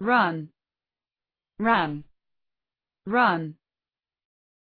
run, ran, run.